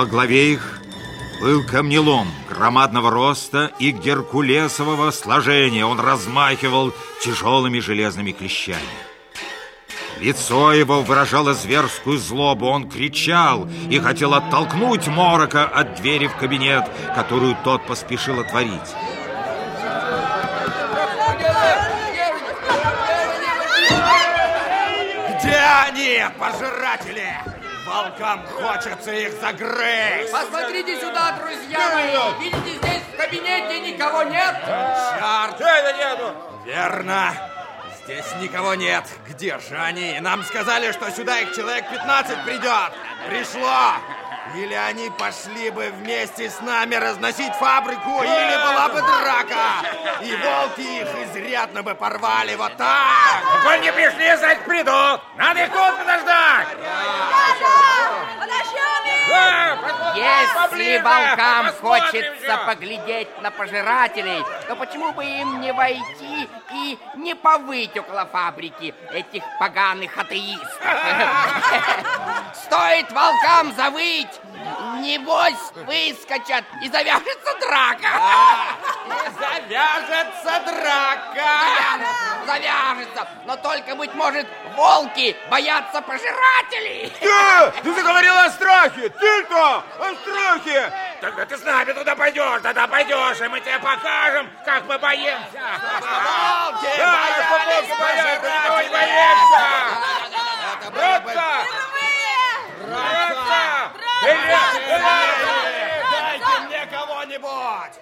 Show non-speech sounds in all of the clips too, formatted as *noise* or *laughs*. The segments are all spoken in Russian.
Во главе их был камнелом громадного роста и геркулесового сложения. Он размахивал тяжелыми железными клещами. Лицо его выражало зверскую злобу. Он кричал и хотел оттолкнуть Морока от двери в кабинет, которую тот поспешил отворить. Где они, пожиратели? Волкам хочется их загрызть. Посмотрите сюда, друзья мои. Видите, здесь в кабинете никого нет? Черт! Это нету? Верно. Здесь никого нет. Где же они? Нам сказали, что сюда их человек 15 придет. Пришло. Или они пошли бы вместе с нами разносить фабрику, или была бы драка. И волки их изрядно бы порвали вот так. Коль не пришли, значит придут. Надо их тут подождать. Если волкам хочется поглядеть на пожирателей, то почему бы им не войти и не повыть около фабрики этих поганых атеистов? *laughs* Стоит волкам завыть, небось выскочат и завяжется драка. Завяжется драка. Завяжется, но только, быть может, волки боятся пожирателей. Ты, ты заговорил о страхе. Ты-то о страхе. Тогда ты с нами туда пойдешь, тогда пойдешь, и мы тебе покажем, как мы боимся. Волки Да, боялись пожирателей. боимся. Кого-нибудь!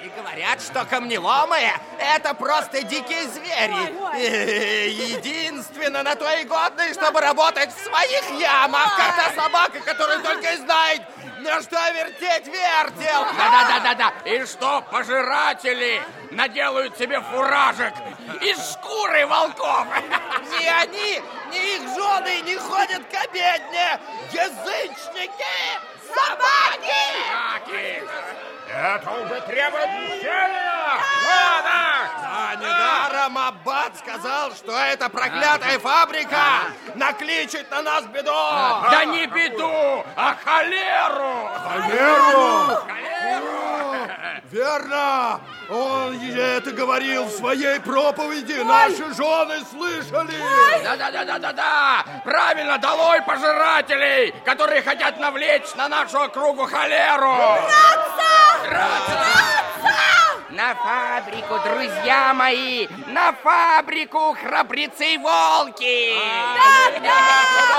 Они говорят, что камнеломы — это просто дикие звери. И Единственно на то и годны, чтобы работать в своих ямах, как та собака, которая только и знает, на что вертеть вертел. Да-да-да-да-да. И что пожиратели наделают себе фуражек из шкуры волков? Ни они, ни их жены не ходят к обедне. Язычники! Собаки! Это уже требует мщения! Ладно! А недаром Аббат сказал, что эта проклятая фабрика накличет на нас беду. Да не беду, а холеру! Холеру! Верно! Он это говорил в своей проповеди. Наши жены слышали. Да-да-да-да-да-да! Правильно, долой пожирателей, которые хотят навлечь на нашу округу холеру! На фабрику, друзья мои! На фабрику, храбрецы-волки! Да, да,